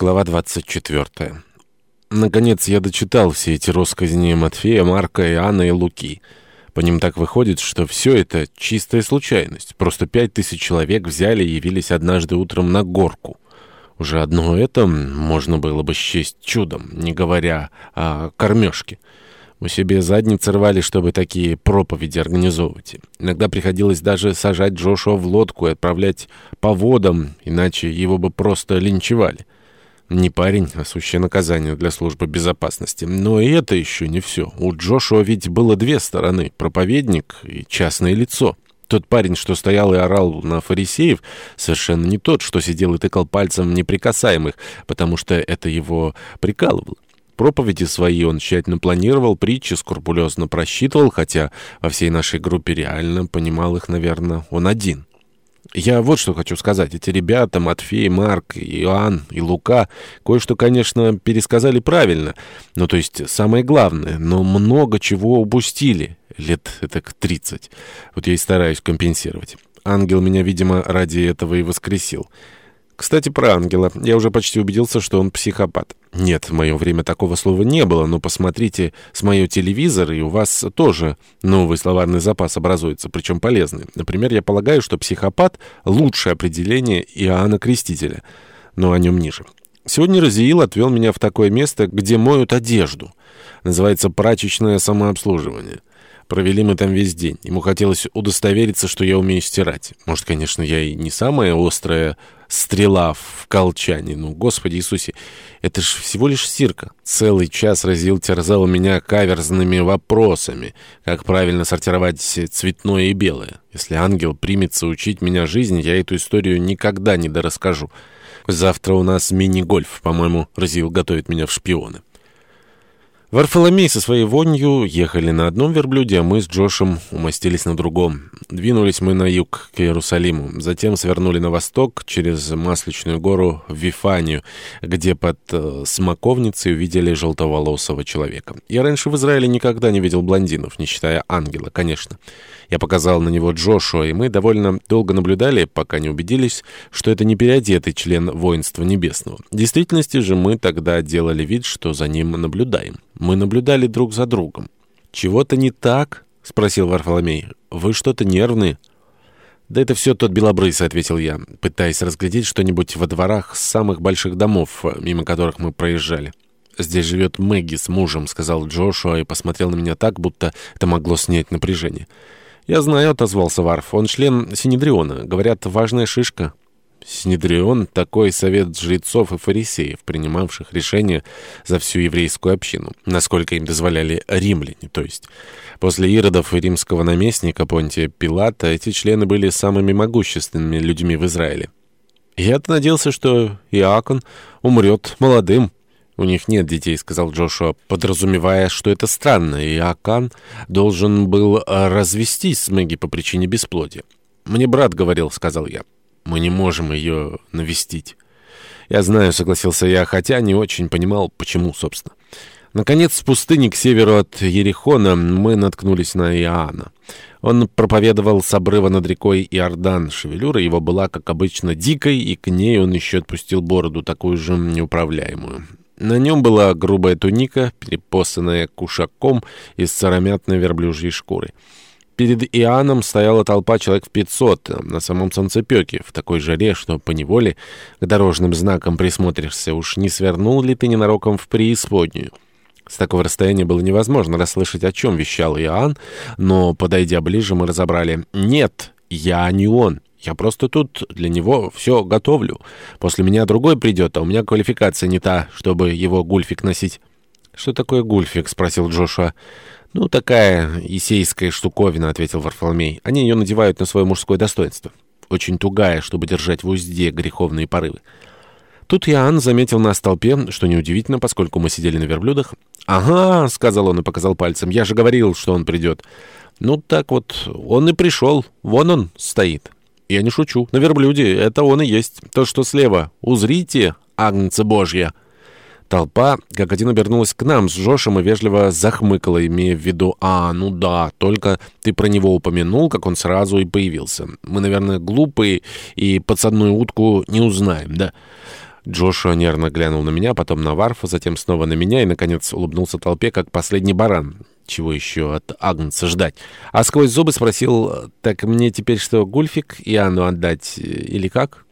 Глава 24. Наконец я дочитал все эти россказни Матфея, Марка, Иоанна и Луки. По ним так выходит, что все это чистая случайность. Просто пять тысяч человек взяли и явились однажды утром на горку. Уже одно это можно было бы счесть чудом, не говоря о кормежке. Мы себе задницы рвали, чтобы такие проповеди организовывать. Иногда приходилось даже сажать Джошуа в лодку и отправлять по водам, иначе его бы просто линчевали. Не парень, а сущее наказание для службы безопасности. Но и это еще не все. У Джошуа ведь было две стороны — проповедник и частное лицо. Тот парень, что стоял и орал на фарисеев, совершенно не тот, что сидел и тыкал пальцем неприкасаемых, потому что это его прикалывало. Проповеди свои он тщательно планировал, притчи скрупулезно просчитывал, хотя во всей нашей группе реально понимал их, наверное, он один. Я вот что хочу сказать. Эти ребята, Матфей, Марк, Иоанн и Лука, кое-что, конечно, пересказали правильно. Ну, то есть, самое главное, но много чего упустили. Лет это к 30. Вот я и стараюсь компенсировать. Ангел меня, видимо, ради этого и воскресил. Кстати, про ангела. Я уже почти убедился, что он психопат. Нет, в мое время такого слова не было, но посмотрите с моего телевизора, и у вас тоже новый словарный запас образуется, причем полезный. Например, я полагаю, что психопат — лучшее определение Иоанна Крестителя, но о нем ниже. Сегодня Разиил отвел меня в такое место, где моют одежду. Называется «прачечное самообслуживание». Провели мы там весь день. Ему хотелось удостовериться, что я умею стирать. Может, конечно, я и не самая острая стрела в колчане. Ну, Господи Иисусе, это ж всего лишь стирка. Целый час разил терзал меня каверзными вопросами, как правильно сортировать цветное и белое. Если ангел примется учить меня жизни, я эту историю никогда не дорасскажу. Завтра у нас мини-гольф, по-моему, Разил готовит меня в шпионы. Варфоломей со своей вонью ехали на одном верблюде, а мы с Джошем умостились на другом. Двинулись мы на юг, к Иерусалиму. Затем свернули на восток, через Масличную гору в Вифанию, где под э, смоковницей увидели желтоволосого человека. Я раньше в Израиле никогда не видел блондинов, не считая ангела, конечно. Я показал на него Джошуа, и мы довольно долго наблюдали, пока не убедились, что это не переодетый член воинства небесного. В действительности же мы тогда делали вид, что за ним наблюдаем. Мы наблюдали друг за другом. «Чего-то не так?» — спросил Варфоломей. «Вы что-то нервные?» «Да это все тот белобрыс», — ответил я, пытаясь разглядеть что-нибудь во дворах самых больших домов, мимо которых мы проезжали. «Здесь живет Мэгги с мужем», — сказал Джошуа и посмотрел на меня так, будто это могло снять напряжение. «Я знаю», — отозвался Варф. «Он член Синедриона. Говорят, важная шишка». Синедрион — такой совет жрецов и фарисеев, принимавших решения за всю еврейскую общину, насколько им дозволяли римляне, то есть. После иродов и римского наместника Понтия Пилата эти члены были самыми могущественными людьми в Израиле. Я-то надеялся, что Иакон умрет молодым, «У них нет детей», — сказал Джошуа, подразумевая, что это странно, и должен был э, развестись с Мэгги по причине бесплодия. «Мне брат говорил», — сказал я. «Мы не можем ее навестить». «Я знаю», — согласился я, хотя не очень понимал, почему, собственно. Наконец, в пустыне к северу от Ерехона мы наткнулись на Иоанна. Он проповедовал с обрыва над рекой Иордан. Шевелюра его была, как обычно, дикой, и к ней он еще отпустил бороду, такую же неуправляемую. На нем была грубая туника, перепосанная кушаком из сыромятной верблюжьей шкуры. Перед Иоанном стояла толпа человек в 500 на самом солнцепеке, в такой жаре, что поневоле к дорожным знакам присмотришься, уж не свернул ли ты ненароком в преисподнюю. С такого расстояния было невозможно расслышать, о чем вещал Иоанн, но, подойдя ближе, мы разобрали «Нет, я не он». Я просто тут для него все готовлю. После меня другой придет, а у меня квалификация не та, чтобы его гульфик носить». «Что такое гульфик?» — спросил Джошуа. «Ну, такая исейская штуковина», — ответил Варфоломей. «Они ее надевают на свое мужское достоинство. Очень тугая, чтобы держать в узде греховные порывы». Тут Иоанн заметил нас в толпе, что неудивительно, поскольку мы сидели на верблюдах. «Ага», — сказал он и показал пальцем, — «я же говорил, что он придет». «Ну, так вот, он и пришел. Вон он стоит». Я не шучу. На верблюде это он и есть. То, что слева. Узрите, агнца божья. Толпа, как один, обернулась к нам с Жошем и вежливо захмыкала, имея в виду «А, ну да, только ты про него упомянул, как он сразу и появился. Мы, наверное, глупые и подсадную утку не узнаем, да?» Джошуа нервно глянул на меня, потом на Варфа, затем снова на меня и, наконец, улыбнулся толпе, как последний баран. Чего еще от Агнца ждать? А сквозь зубы спросил, так мне теперь что, Гульфик и Анну отдать или как?»